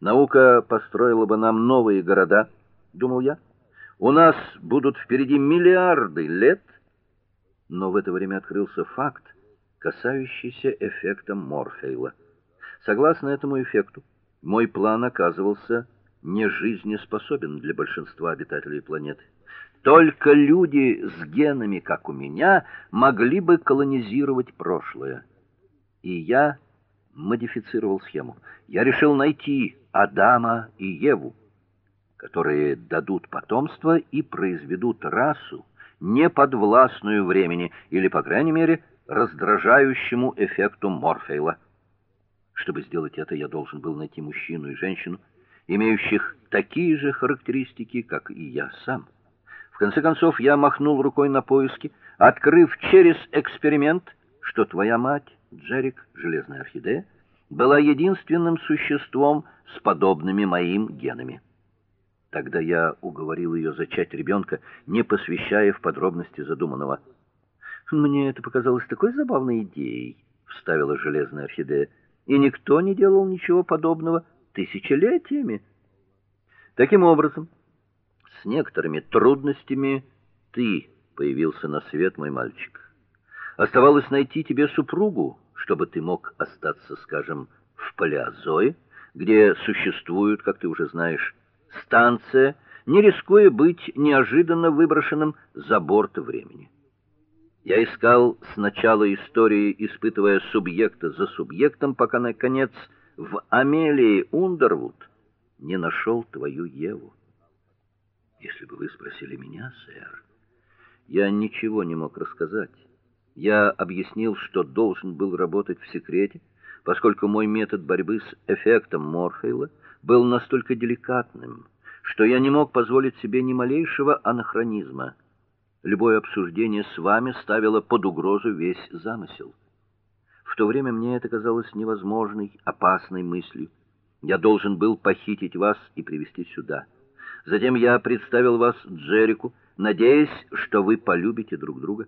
Наука построила бы нам новые города, думал я. У нас будут впереди миллиарды лет. Но в это время открылся факт, касающийся эффекта Морфея. Согласно этому эффекту, мой план оказывался не жизнеспособен для большинства обитателей планеты. Только люди с генами, как у меня, могли бы колонизировать прошлое. И я модифицировал схему. Я решил найти Адама и Еву, которые дадут потомство и произведут расу, не подвластную времени или, по крайней мере, раздражающему эффекту Морфея. Чтобы сделать это, я должен был найти мужчину и женщину, имеющих такие же характеристики, как и я сам. В конце концов, я махнул рукой на поиски, открыв через эксперимент, что твоя мать, Джерик, железная орхидея, была единственным существом с подобными моим генами. Тогда я уговорил ее зачать ребенка, не посвящая в подробности задуманного. Мне это показалось такой забавной идеей, вставила железная орхидея. И никто не делал ничего подобного тысячелетиями. Таким образом, с некоторыми трудностями ты появился на свет, мой мальчик. Оставалось найти тебе супругу, чтобы ты мог остаться, скажем, в Палеозое, где существует, как ты уже знаешь, станция, не рискуя быть неожиданно выброшенным за борт времени. Я искал с начала истории, испытывая субъекта за субъектом, пока наконец в Амелии Ундервуд не нашел твою Еву. Если бы вы спросили меня, сэр, я ничего не мог рассказать. Я объяснил, что должен был работать в секрете, поскольку мой метод борьбы с эффектом Морфея был настолько деликатным, что я не мог позволить себе ни малейшего анахронизма. Любое обсуждение с вами ставило под угрозу весь замысел. В то время мне это казалось невозможной, опасной мыслью. Я должен был похитить вас и привести сюда. Затем я представил вас Джеррику, надеясь, что вы полюбите друг друга.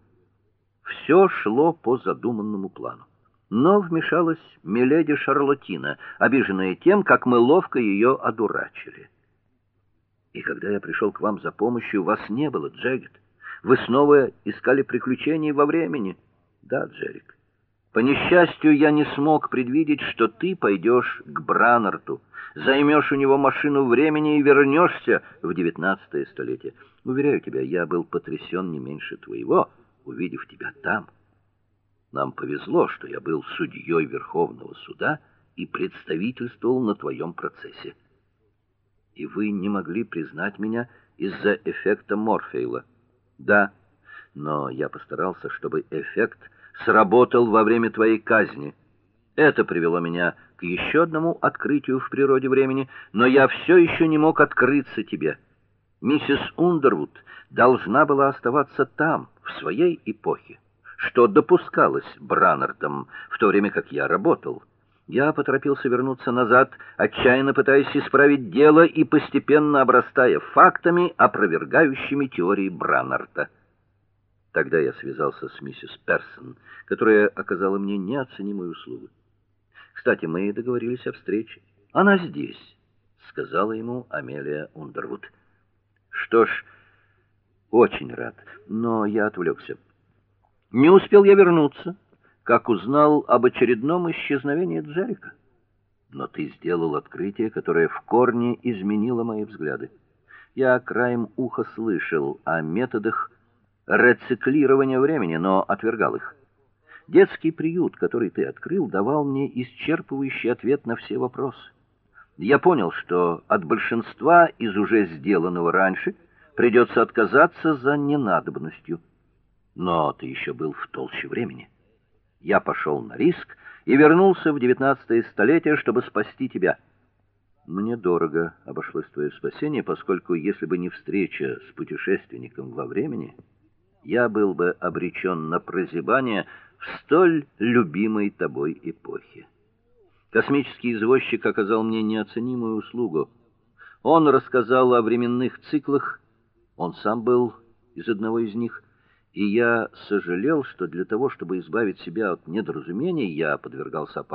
Все шло по задуманному плану. Но вмешалась миледи Шарлотина, обиженная тем, как мы ловко ее одурачили. И когда я пришел к вам за помощью, вас не было, Джегет. Вы снова искали приключений во времени. Да, Джерик. По несчастью, я не смог предвидеть, что ты пойдешь к Бранарту, займешь у него машину времени и вернешься в девятнадцатое столетие. Уверяю тебя, я был потрясен не меньше твоего, увидев тебя там. Нам повезло, что я был судьей Верховного суда и представительствовал на твоем процессе. И вы не могли признать меня из-за эффекта Морфея. Да, но я постарался, чтобы эффект сработал во время твоей казни. Это привело меня к еще одному открытию в природе времени, но я все еще не мог открыться тебе. Миссис Ундервуд должна была оставаться там, в своей эпохе, что допускалось Браннартом, в то время как я работал. Я поторопился вернуться назад, отчаянно пытаясь исправить дело и постепенно обрастая фактами, опровергающими теории Браннарта. Тогда я связался с миссис Персон, которая оказала мне неоценимую услугу. Кстати, мы договорились о встрече. Она здесь, сказала ему Амелия Ундервуд. Что ж, очень рад, но я отвлекся. Не успел я вернуться, как узнал об очередном исчезновении Джерика. Но ты сделал открытие, которое в корне изменило мои взгляды. Я краем уха слышал о методах рециклирования времени, но отвергал их. Детский приют, который ты открыл, давал мне исчерпывающий ответ на все вопросы. Я понял, что от большинства из уже сделанного раньше придется отказаться за ненадобностью. Но ты еще был в толще времени. Я пошел на риск и вернулся в девятнадцатое столетие, чтобы спасти тебя. Мне дорого обошлось твое спасение, поскольку если бы не встреча с путешественником во времени, я был бы обречен на прозябание в столь любимой тобой эпохе. Космический извозчик оказал мне неоценимую услугу. Он рассказал о временных циклах, он сам был из одного из них, и я сожалел, что для того, чтобы избавить себя от недоразумений, я подвергался опасности